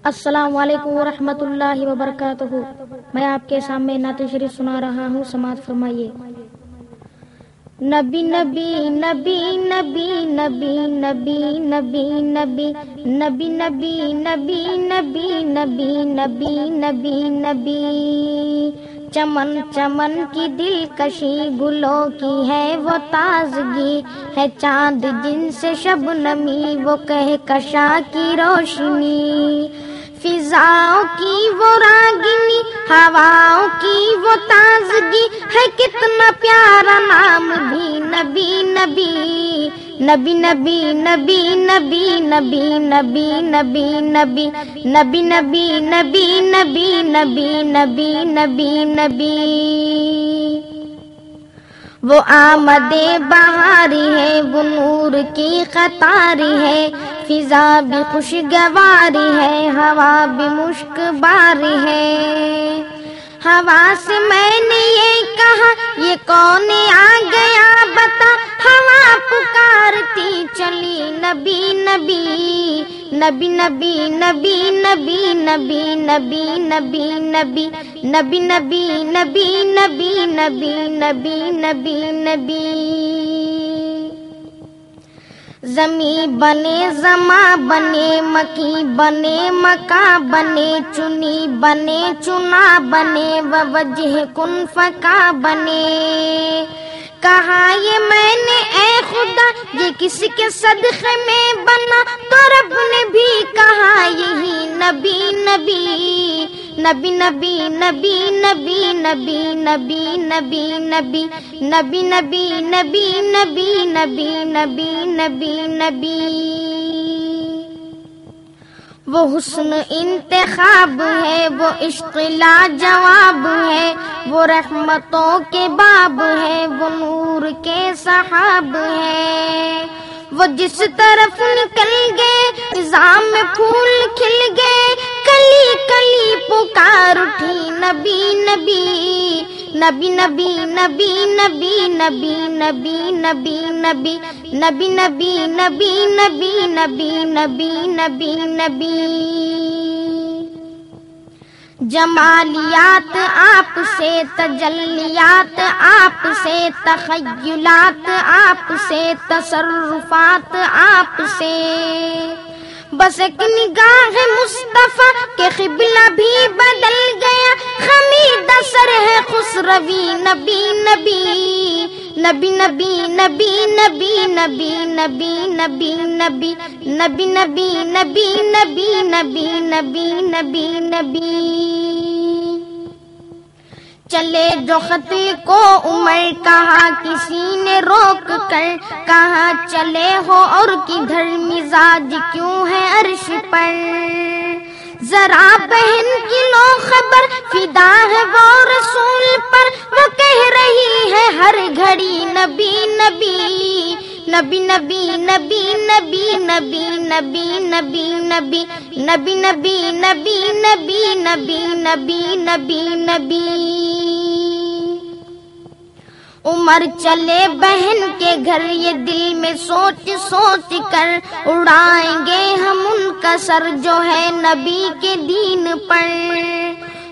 السلام علیکم ورحمۃ اللہ وبرکاتہ میں آپ کے سامنے نعت شریف سنا رہا ہوں سماعت فرمائیے نبی نبی نبی نبی نبی نبی نبی نبی نبی نبی نبی نبی نبی نبی نبی نبی چمن چمن کی دلکشی گلوں کی ہے وہ تازگی ہے چاند جن سے شب نمی وہ کہ کشا کی روشنی فضاؤں کی وہ راگنی ہواؤں کی وہ تازگی ہے کتنا پیارا نام بھی نبی نبی نبی نبی نبی نبی نبی نبی نبی نبی نبی نبی نبی نبی نبی نبی نبی نبی وہ آمد بہاری ہے وہ نور کی قطاری ہے فضا بھی خوشگواری ہے ہوا بھی مشک باری ہے ہوا سے میں نے یہ کہا یہ کون آ گیا بتا ہوا پکارتی چلی نبی نبی نبی نبی نبی نبی نبی نبی نبی نبی نبی نبی نبی نبی نبی نبی نبی نبی زمیں بنے زما بنے مکی بنے مکا بنے، چنی بنے، چنا بنے وجہ کن فکا بنے۔ کہا یہ میں نے، اے خدا، یہ کسی کے صدقے میں بنا؟ تو رب نے بھی کہا، یہی نبی نبی۔ نبی نبی نبی نبی نبی نبی نبی نبی نبی نبی نبی نبی نبی نبی نبی نبی وہ حسن انتخاب ہے وہ عشق لا جواب ہے وہ رحمتوں کے باب ہے وہ نور کے صحاب ہے وہ جس طرف نکل گئے نظام میں پھول کھل گئے پکار اٹھی نبی نبی نبی نبی نبی نبی نبی نبی نبی نبی نبی نبی نبی نبی نبی نبی نبی نبی جمالیات آپ سے تجلیات آپ سے تخیلات آپ سے تصرفات آپ سے بس ایک نگاہ مصطفیٰ کے قبلہ بھی بدل گیا خمید سر ہے خسروی نبی نبی نبی نبی نبی نبی نبی نبی نبی نبی نبی نبی نبی نبی نبی نبی نبی نبی چلے جو خطی کو عمر کہا کسی نے روک کر کہاں چلے ہو اور کدھر مزاج کیوں ہے عرش پر ذرا بہن کی لو خبر فدا ہے وہ رسول پر وہ کہہ رہی ہے ہر گھڑی نبی نبی نبی نبی نبی نبی نبی نبی نبی نبی نبی نبی نبی نبی نبی نبی نبی نبی عمر چلے بہن کے گھر یہ دل میں سوچ سوچ کر اڑائیں گے ہم ان کا سر جو ہے نبی کے دین پر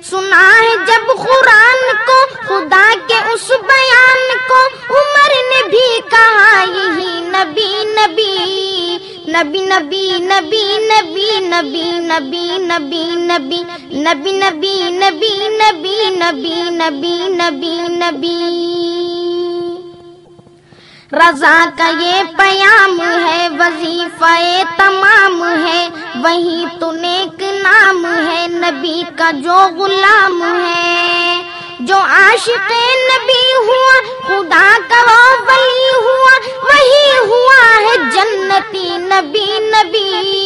سنا ہے جب قرآن کو خدا کے اس بیان کو عمر نے بھی کہا یہی نبی نبی نبی نبی نبی نبی نبی نبی نبی نبی نبی نبی نبی نبی نبی نبی نبی نبی رضا کا یہ پیام ہے، وظیفہ تمام ہے۔ وہی تو نیک نام ہے، نبی کا جو غلام ہے۔ جو عاشق نبی ہوا، خدا کا وہ ولی ہوا۔ وہی ہوا ہے جنتی نبی نبی۔